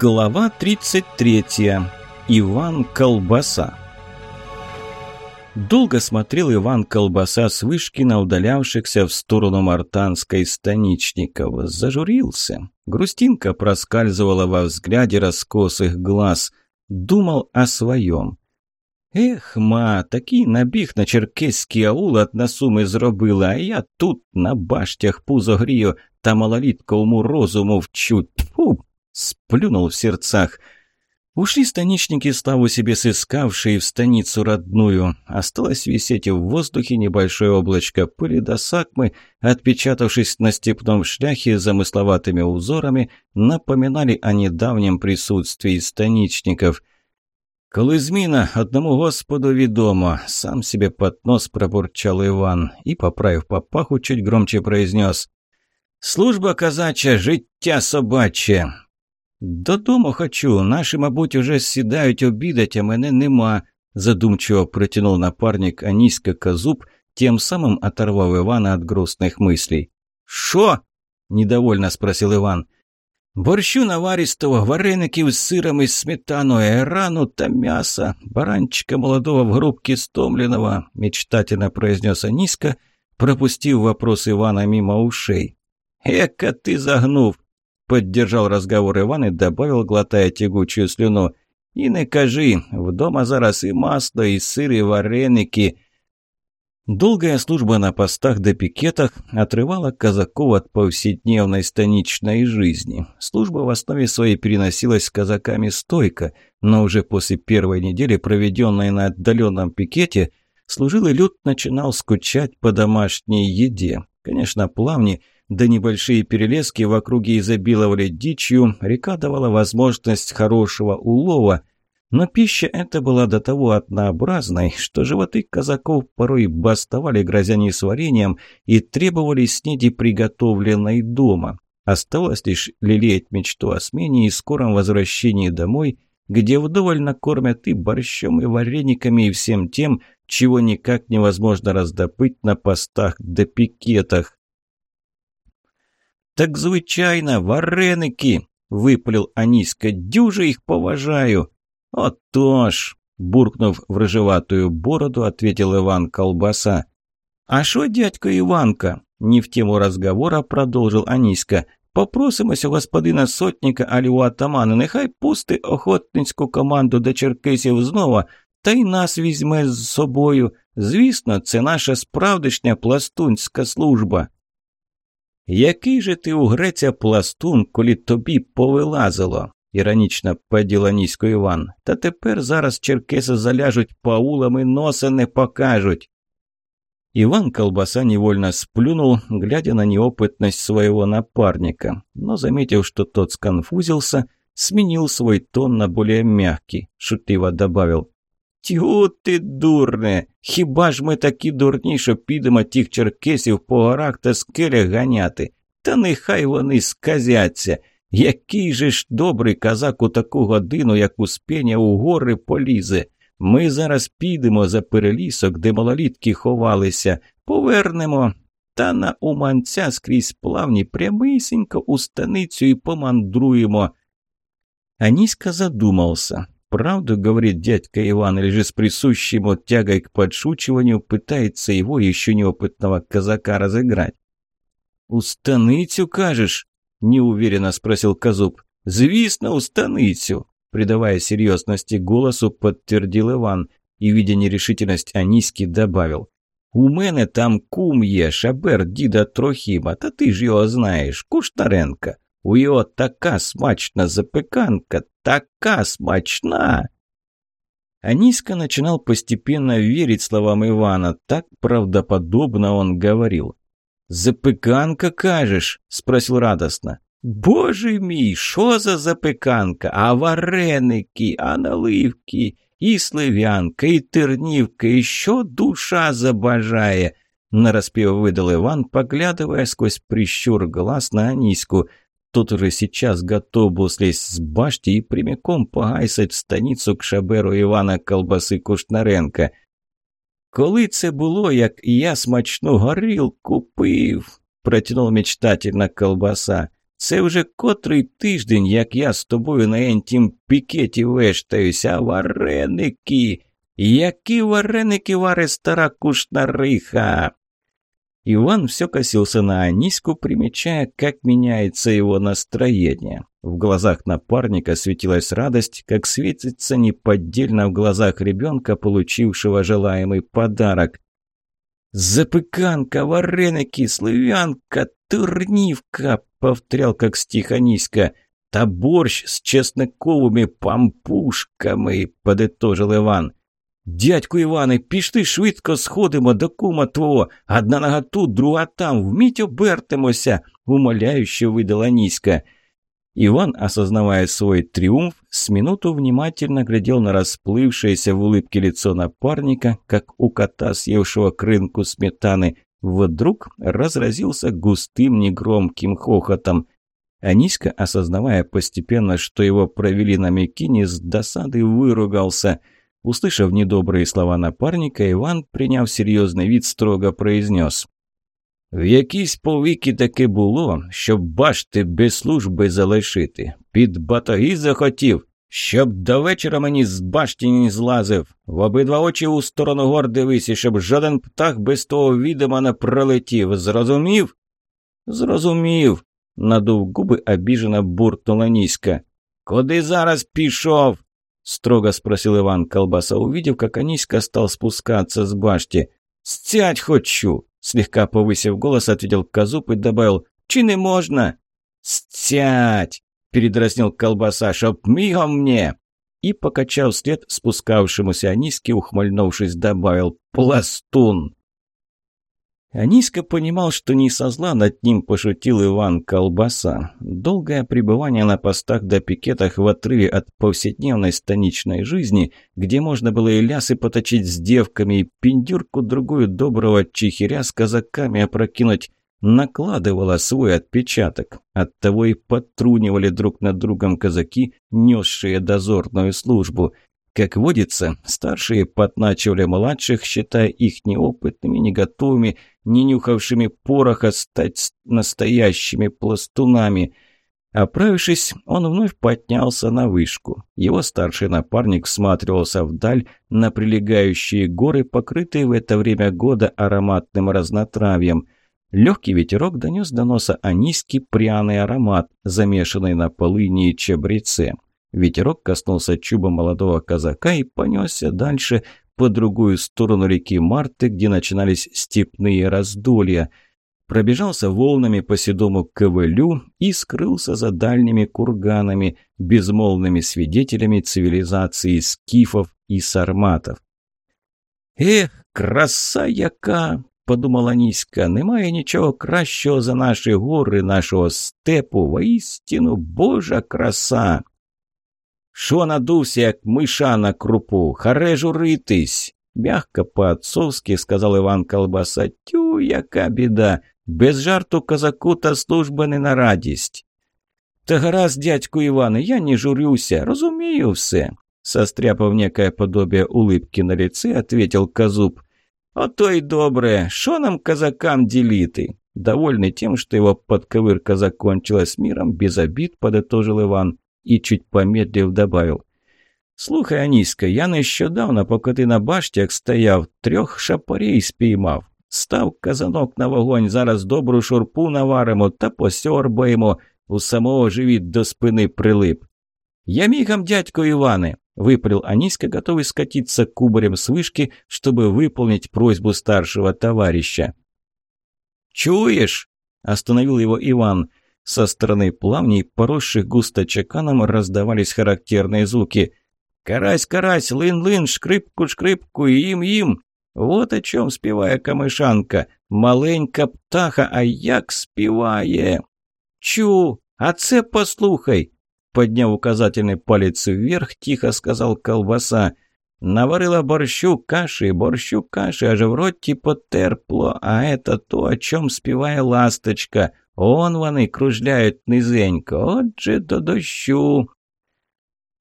Глава 33. Иван Колбаса. Долго смотрел Иван Колбаса с вышки на удалявшихся в сторону Мартанской станичников. Зажурился. Грустинка проскальзывала во взгляде раскосых глаз. Думал о своем. Ех, ма, такий набіг на черкеський аул одна суми зробила, а я тут на баштях пузо грію та малолітковому розуму вчуть. Тьфу! Сплюнул в сердцах. Ушли станичники, славу себе сыскавшие в станицу родную. Осталось висеть в воздухе небольшое облачко пыли до сакмы, отпечатавшись на степном шляхе замысловатыми узорами, напоминали о недавнем присутствии станичников – «Коли зміна одному Господу відомо», — сам себе под нос пробурчал Иван и, поправив папаху, чуть громче произнес. «Служба казача, життя собаче». «Додому хочу. Наші, мабуть, уже сідають обідать, а мене нема», — задумчиво протянул напарник Аніська Казуб, тем самым оторвав Ивана от грустных мыслей. «Шо?» – недовольно спросил Иван. Борщу наваристого, вареників з сиром і сметаною, рану та мяса, баранчика молодого в грубке стомленного, мечтательно произнес Аниська, пропустив вопрос Ивана мимо ушей. «Эка ты загнув!» – Поддержал разговор Иван и добавил, глотая тягучую слюну. «И не кажи, вдома зараз и масло, и сыр, и вареники». Долгая служба на постах до пикетах отрывала казаков от повседневной станичной жизни. Служба в основе своей переносилась казаками стойко, но уже после первой недели, проведенной на отдаленном пикете, служилый люд начинал скучать по домашней еде. Конечно, плавни да небольшие перелески в округе изобиловали дичью, река давала возможность хорошего улова – но пища эта была до того однообразной, что животы казаков порой бастовали, грозя несварением, и требовали снеди, приготовленной дома. Оставалось лишь лелеять мечту о смене и скором возвращении домой, где вдоволь накормят и борщом, и варениками, и всем тем, чего никак невозможно раздобыть на постах да пикетах. «Так звичайно, вареники!» – выпалил Аниська. «Дюже их поважаю!» «Отож!» – буркнув в рыжеватую бороду, ответил Иван Колбаса. «А шо, дядька Иванка?» – не в тему разговора продолжил Аніська. «Попросимося господина сотника алі у атамана, нехай пусти охотницьку команду до черкесів знова, та й нас візьме з собою. Звісно, це наша справдишня пластунська служба». «Який же ти у Греця пластун, коли тобі повилазило?» іронічно поділа низько Іван. Та тепер зараз черкеси заляжуть по аулам і носа не покажуть. Иван Колбаса невольно сплюнул, глядя на неопытность своего напарника, но, заметив, что тот сконфузился, сменил свой тон на более мягкий, шутливо добавил. «Тю ти, дурне! Хіба ж ми такі дурні, що підемо тих черкесів по горах та скелях ганяти? Та нехай вони сказяться!» Який же ж добрий казак у таку годину, як успіння у гори полізе. Ми зараз підемо за перелісок, де малолітки ховалися, повернемо. Та на уманця скрізь плавні прямисенько у станицю і помандруємо. Аниська задумался. Правду говорит дядька Иван, или же с присущей ему тягой к подшучиванию пытается его, еще неопытного казака, разыграть? «У станицю, кажешь?» неуверенно спросил Казуб. «Звісно, у станицю!» Придавая серьезности голосу, подтвердил Иван и, видя нерешительность Аніськи, добавил. «У мене там кум є, шабер діда Трохіма, та ти ж його знаєш, Куштаренка. У його така смачна запеканка, така смачна!» Аниська начинал постепенно верить словам Ивана, так правдоподобно он говорил. «Запеканка, кажеш?» – спросил радостно. «Боже мій, що за запеканка? А вареники, а наливки, і слив'янка, і тернівка, і що душа забажає?» Нараспев выдал Иван, поглядывая сквозь прищур глаз на Аниську. Тот уже сейчас готов был слезть с башти и прямиком погайсать в станицу к шаберу Ивана Колбасы Кушнаренко – Коли це було, як я смачну горілку пив, протянув мечтательно колбаса. Це вже котрий тиждень, як я з тобою на ентім пікеті вештаюся, а вареники. Які вареники варе стара кушна риха. Иван все косился на Аниську, примечая, как меняется его настроение. В глазах напарника светилась радость, как светится неподдельно в глазах ребенка, получившего желаемый подарок. «Запыканка, вареники, славянка, турнивка!» — повторял как стих Аниська. «Та борщ с чесноковыми пампушками!» — подытожил Иван. Дядьку Іване, пішли швидко сходимо до кума твого. Одна нога тут, друга там, вміть обертимося, умоляюще видала Ниська. Иван, осознавая свой триумф, с минуту внимательно глядел на расплывшееся в улыбке лицо напарника, как у кота, съевшего крынку сметаны. Вдруг разразился густым негромким хохотом. Аниська, осознавая постепенно, что его провели на Микине, с досады выругался – Услышав недобрые слова напарника, Іван, приняв серйозний вид, строго произнес. В якісь повіки таки було, щоб башти без служби залишити. Під батаги захотів, щоб до вечора мені з башті не злазив. В обидва очі у сторону гор дивися, щоб жоден птах без того відома не пролетів. Зрозумів? Зрозумів, надув губи обіжена буркнула Ніська. Куди зараз пішов? Строго спросил Иван Колбаса, увидев, как Аниська стал спускаться с башти. «Стять хочу!» Слегка повысив голос, ответил Казуп и добавил «Чи не можно?» «Стять!» – передразнил колбаса, «Чтоб мигом мне!» И, покачав след спускавшемуся Аниське, ухмыльнувшись, добавил «Пластун!» Аниська понимал, что не со зла над ним пошутил Иван Колбаса. Долгое пребывание на постах до пикетах в отрыве от повседневной станичной жизни, где можно было и лясы поточить с девками, и пиндюрку другую доброго чихеря с казаками опрокинуть, накладывало свой отпечаток. Оттого и потрунивали друг над другом казаки, несшие дозорную службу – как водится, старшие подначивали младших, считая их неопытными, не готовыми, не нюхавшими пороха стать настоящими пластунами. Оправившись, он вновь поднялся на вышку. Его старший напарник всматривался вдаль на прилегающие горы, покрытые в это время года ароматным разнотравьем. Легкий ветерок донес до носа анийский пряный аромат, замешанный на полыни и чабреце. Ветерок коснулся чуба молодого казака и понесся дальше по другую сторону реки Марты, где начинались степные раздолья. Пробежался волнами по седому ковылю и скрылся за дальними курганами, безмолвными свидетелями цивилизации скифов и сарматов. «Эх, краса яка!» – подумала Ніська. «Немає нічого кращого за наші гори, нашого степу, воістину Божа краса!» Шо надувся, як миша на крупу? Харе журитись!» Мягко по-отцовски сказав Іван Колбаса. Тю, яка біда! Без жарту козаку та служба не на радість. Та гаразд, дядьку Іване, я не журюся, розумію все. Состряпав некое подобие улыбки на лице, ответил Казуб. «Ото й добре, шо нам казакам делиты?» Довольный тем, что его подковырка закончилась миром, без обид подытожил Иван і, чуть помедлив, добавив. Слухай, Аніська, я нещодавно, поки ти на баштях стояв, трьох шапарей спіймав. Став казанок на вогонь, зараз добру шурпу наваримо та посьорбаємо, у самого живіт до спини прилип. Я мигом, дядько Иваны, выпалил Аниська, готовый скатиться кубарем с вышки, чтобы выполнить просьбу старшего товарища. «Чуешь?» – остановил его Иван – со стороны плавней, поросших густо чеканом, раздавались характерные звуки. «Карась, карась, лын-лын, шкрипку-шкрипку, им-им!» Вот о чем спевая камышанка. Маленька птаха, а як співає. Чу, а це послухай. Подняв указательный палец вверх, тихо сказал колбаса. Наварила борщу каши, борщу каши, аж в роті потерпло, а это то, о чем співає ласточка. Он вони кружляють низенько, отже до дощу.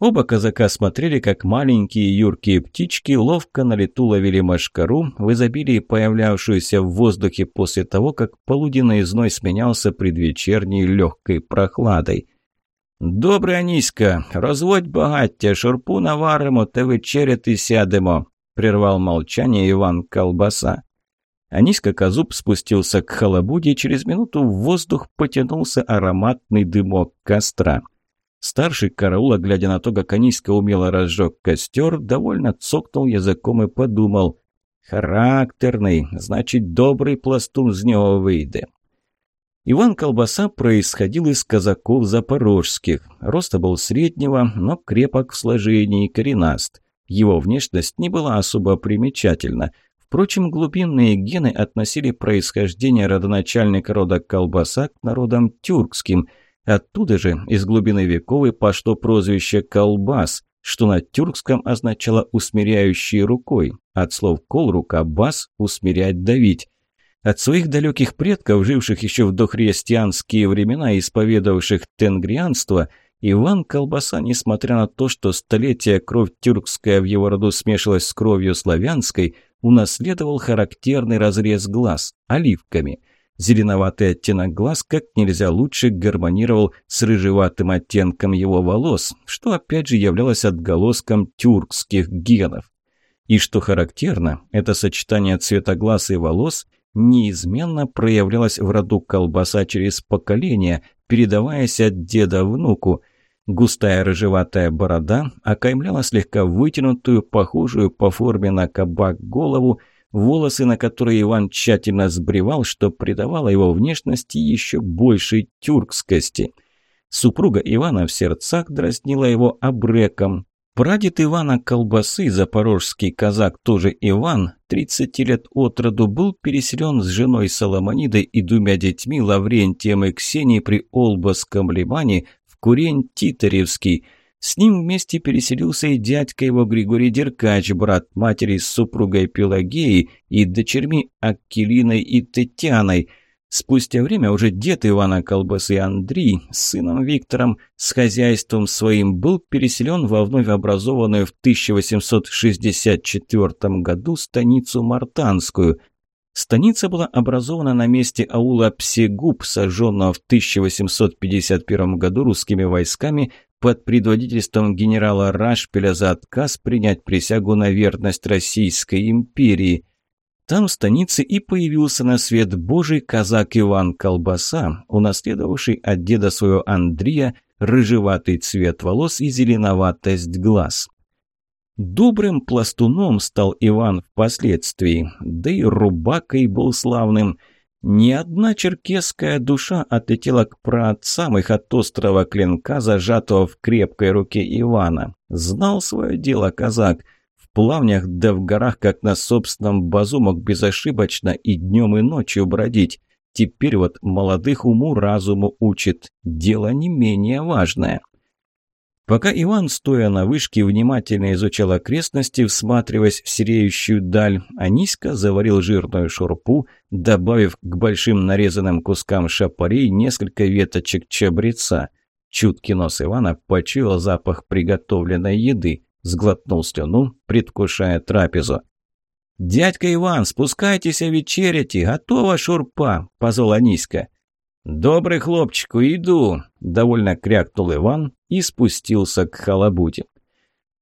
Оба казака смотрели, как маленькие юркие птички ловко на лету ловили машкару, в изобилии появлявшуюся в воздухе после того, как полуденный зной сменялся предвечерней легкой прохладой. «Добре, Аніська, розводь багаття, шурпу наваримо та вечеряти сядемо», – прервал молчание Иван Колбаса. Аниська Казуб спустился к халабуде, и через минуту в воздух потянулся ароматный дымок костра. Старший караула, глядя на то, как Аниська умело разжег костер, довольно цокнул языком и подумал. «Характерный, значит, добрый пластун з него выйдет». Иван Колбаса происходил из казаков запорожских. Роста был среднего, но крепок в сложении коренаст. Его внешность не была особо примечательна. Впрочем, глубинные гены относили происхождение родоначальника рода Колбаса к народам тюркским – Оттуда же, из глубины веков, и пошло прозвище «колбас», что на тюркском означало «усмиряющий рукой», от слов «кол» – рука, «бас» – «усмирять, давить». От своих далеких предков, живших еще в дохристианские времена и исповедовавших тенгрианство, Иван Колбаса, несмотря на то, что столетия кровь тюркская в его роду смешалась с кровью славянской, унаследовал характерный разрез глаз – оливками – Зеленоватый оттенок глаз как нельзя лучше гармонировал с рыжеватым оттенком его волос, что опять же являлось отголоском тюркских генов. И что характерно, это сочетание цвета глаз и волос неизменно проявлялось в роду колбаса через поколения, передаваясь от деда внуку. Густая рыжеватая борода окаймляла слегка вытянутую, похожую по форме на кабак голову, волосы на которые Иван тщательно сбривал, что придавало его внешности еще большей тюркскости. Супруга Ивана в сердцах дразнила его обреком. Прадед Ивана Колбасы, запорожский казак, тоже Иван, 30 лет от роду, был переселен с женой Соломонидой и двумя детьми Лаврентием и Ксенией при Олбасском лимане Курень Титаревский – с ним вместе переселился и дядька его Григорий Деркач, брат матери с супругой Пелагеей и дочерьми Аккелиной и Тетяной. Спустя время уже дед Ивана Колбасы Андрей с сыном Виктором с хозяйством своим был переселен во вновь образованную в 1864 году станицу Мартанскую. Станица была образована на месте аула Псегуб, сожженного в 1851 году русскими войсками под предводительством генерала Рашпеля за отказ принять присягу на верность Российской империи. Там в станице и появился на свет божий казак Иван Колбаса, унаследовавший от деда своего Андрея рыжеватый цвет волос и зеленоватость глаз. Добрым пластуном стал Иван впоследствии, да и рубакой был славным – ни одна черкесская душа отлетела к праотцам их от острого клинка, зажатого в крепкой руке Ивана. Знал свое дело казак. В плавнях да в горах, как на собственном базу, мог безошибочно и днем, и ночью бродить. Теперь вот молодых уму-разуму учит. Дело не менее важное. Пока Иван, стоя на вышке, внимательно изучал окрестности, всматриваясь в сереющую даль, Аниська заварил жирную шурпу, добавив к большим нарезанным кускам шапарей несколько веточек чабреца. Чуткий нос Ивана почуял запах приготовленной еды, сглотнул слюну, предвкушая трапезу. «Дядька Иван, спускайтесь вечеряти, готова шурпа!» – позвал Аниська. «Добрый хлопчику, иду!» – довольно крякнул Иван и спустился к халабуде.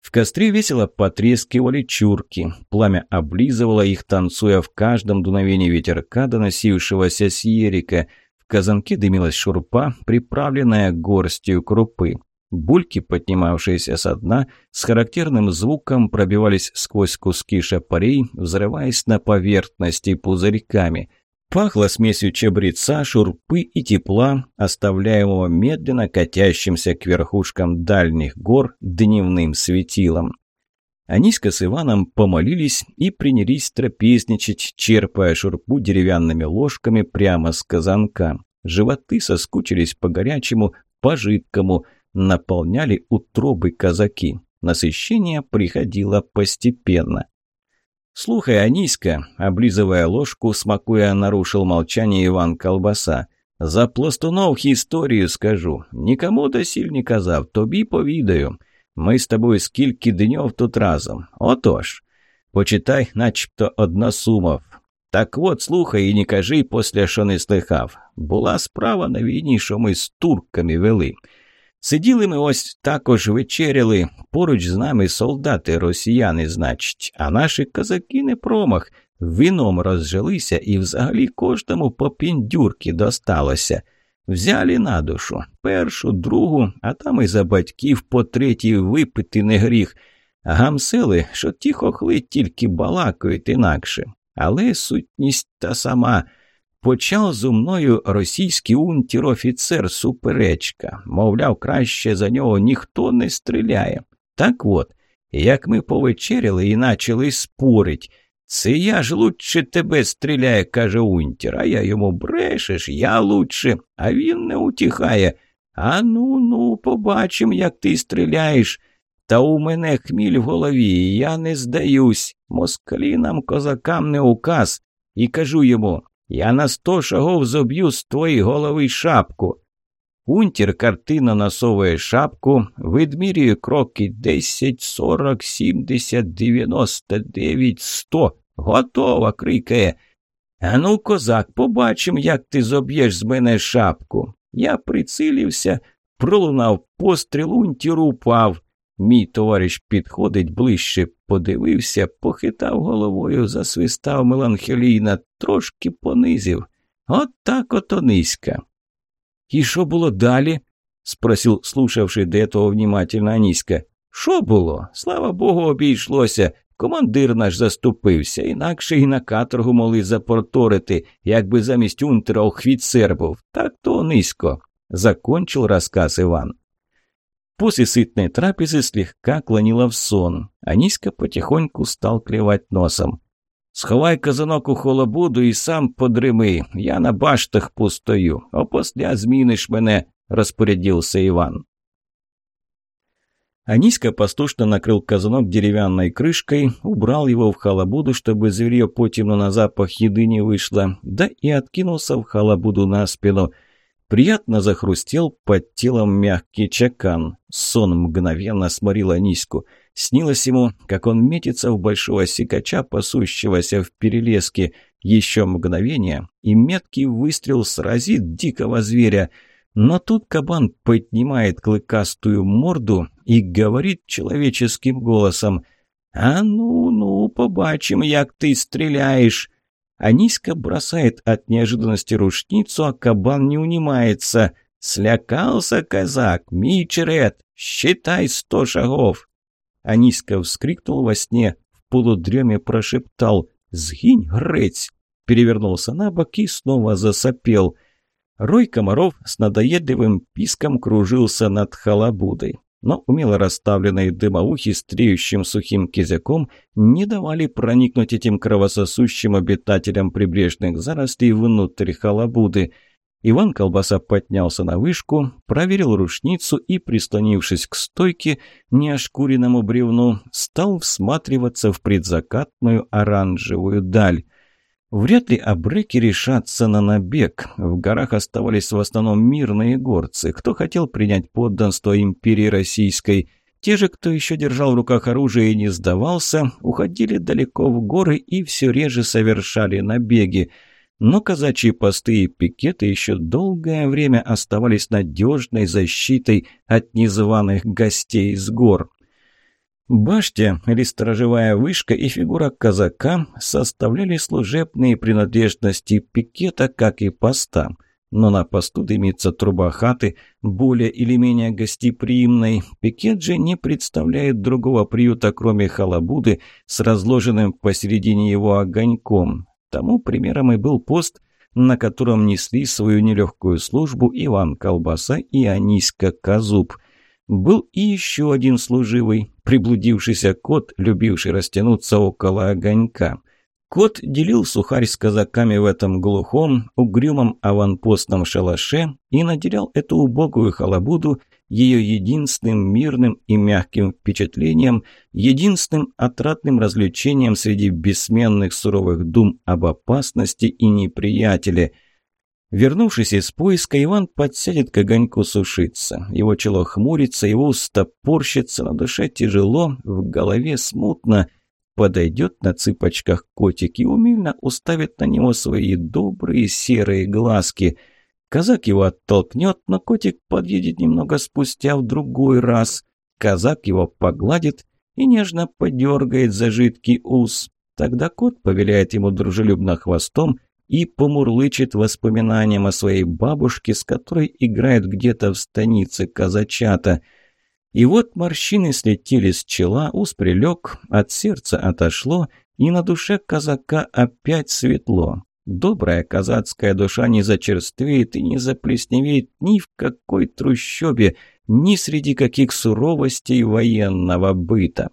В костре весело потрескивали чурки, пламя облизывало их, танцуя в каждом дуновении ветерка, доносившегося с ерика. В казанке дымилась шурпа, приправленная горстью крупы. Бульки, поднимавшиеся со дна, с характерным звуком пробивались сквозь куски шапарей, взрываясь на поверхности пузырьками. Пахло смесью чабреца, шурпы и тепла, оставляемого медленно катящимся к верхушкам дальних гор дневным светилом. Аниська с Иваном помолились и принялись трапезничать, черпая шурпу деревянными ложками прямо с казанка. Животы соскучились по горячему, по жидкому, наполняли утробы казаки. Насыщение приходило постепенно. «Слухай, Аниська», – облизывая ложку, смакуя, нарушил молчание Иван Колбаса. «За пластунов историю скажу. Никому досель не казав, тобі повідаю. Ми з тобою скільки днів тут разом. Отож, почитай, начебто односумов. Так от, слухай і не кажи, після що не слихав. Була справа на війні, що ми з турками вели. Сиділи ми ось також вечеряли, поруч з нами солдати росіяни, значить, а наші козаки не промах, вином розжилися і взагалі кожному по піндюрки досталося. Взяли на душу першу, другу, а там і за батьків по третій випити не гріх. Гамсели, що ті хохли тільки балакають інакше. Але сутність та сама. Почав зо мною російський унтір-офіцер суперечка. Мовляв, краще за нього ніхто не стріляє. Так от, як ми повечеряли і почали спорить. Це я ж лучше тебе стріляє, каже Унтір, а я йому брешеш, я лучше, а він не утіхає. А ну ну, побачим, як ти стріляєш. Та у мене хміль в голові, я не здаюсь. Москалінам, козакам не указ. І кажу йому я на сто шагов зоб'ю з твоєї голови шапку. Унтір картина насовує шапку, відмірює кроки 10, 40, 70, 99, 100. Готова, крикає. Ану, козак, побачим, як ти зоб'єш з мене шапку. Я прицилився, пролунав постріл, унтір упав. Мій товариш підходить ближче, подивився, похитав головою, засвистав меланхолійно, трошки понизив. От так ото низька. І що було далі? спросив, слушавши до того внимательно Аніська. Що було? Слава Богу, обійшлося. Командир наш заступився, інакше і на каторгу могли запорторити, якби замість унтера охвіцер був. Так то низько, закончил розказ Іван. После сытной трапезы слегка клонила в сон. Аніська потихоньку стал клевать носом. Сховай казанок у холобуду і сам подрими. Я на баштах пустою, а після зміниш мене, розпорядився Іван. Аниська послушно накрыл казанок деревянной крышкой, убрал его в халабуду, чтобы зверье потемно на запах еды не вышло, да и откинулся в халабуду на спину – Приятно захрустел под телом мягкий чакан. Сон мгновенно сморил Аниську. Снилось ему, как он метится в большого сикача, пасущегося в перелеске. Еще мгновение, и меткий выстрел сразит дикого зверя. Но тут кабан поднимает клыкастую морду и говорит человеческим голосом «А ну-ну, побачим, як ты стреляешь!» Аниська бросает от неожиданности рушницу, а кабан не унимается. «Слякался казак, Мичерет! Считай сто шагов!» Аниська вскрикнул во сне, в полудреме прошептал «Сгинь, грець!» Перевернулся на бок и снова засопел. Рой комаров с надоедливым писком кружился над халабудой но умело расставленные дымоухи с треющим сухим кизяком не давали проникнуть этим кровососущим обитателям прибрежных зарослей внутрь халабуды. Иван Колбаса поднялся на вышку, проверил рушницу и, прислонившись к стойке, неошкуренному бревну, стал всматриваться в предзакатную оранжевую даль. Вряд ли абреки решатся на набег. В горах оставались в основном мирные горцы, кто хотел принять подданство империи российской. Те же, кто еще держал в руках оружие и не сдавался, уходили далеко в горы и все реже совершали набеги. Но казачьи посты и пикеты еще долгое время оставались надежной защитой от незваных гостей с гор. Башня или сторожевая вышка и фигура казака составляли служебные принадлежности пикета, как и поста. Но на посту дымится труба хаты, более или менее гостеприимной. Пикет же не представляет другого приюта, кроме халабуды, с разложенным посередине его огоньком. Тому примером и был пост, на котором несли свою нелегкую службу Иван Колбаса и Аниська Казуб – был и еще один служивый, приблудившийся кот, любивший растянуться около огонька. Кот делил сухарь с казаками в этом глухом, угрюмом аванпостном шалаше и наделял эту убогую халабуду ее единственным мирным и мягким впечатлением, единственным отрадным развлечением среди бессменных суровых дум об опасности и неприятеле – Вернувшись из поиска, Иван подсядет к огоньку сушиться. Его чело хмурится, его уста порщится, на душе тяжело, в голове смутно. Подойдет на цыпочках котик и умильно уставит на него свои добрые серые глазки. Казак его оттолкнет, но котик подъедет немного спустя в другой раз. Казак его погладит и нежно подергает за жидкий ус. Тогда кот повеляет ему дружелюбно хвостом и помурлычет воспоминанием о своей бабушке, с которой играет где-то в станице казачата. И вот морщины слетели с чела, ус прилег, от сердца отошло, и на душе казака опять светло. Добрая казацкая душа не зачерствеет и не заплесневеет ни в какой трущобе, ни среди каких суровостей военного быта.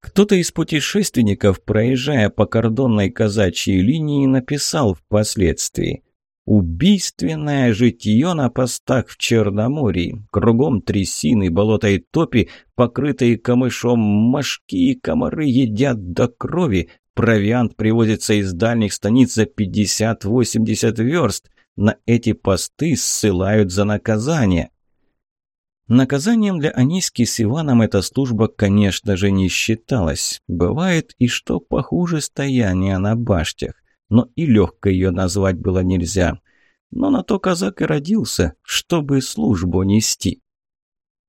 Кто-то из путешественников, проезжая по кордонной казачьей линии, написал впоследствии «Убийственное житье на постах в Черноморье. Кругом трясины, болота и топи, покрытые камышом, мошки и комары едят до крови. Провиант привозится из дальних станиц за 50-80 верст. На эти посты ссылают за наказание». Наказанием для Аниски с Иваном эта служба, конечно же, не считалась. Бывает и что похуже стояния на баштях. Но и легко ее назвать было нельзя. Но на то казак и родился, чтобы службу нести.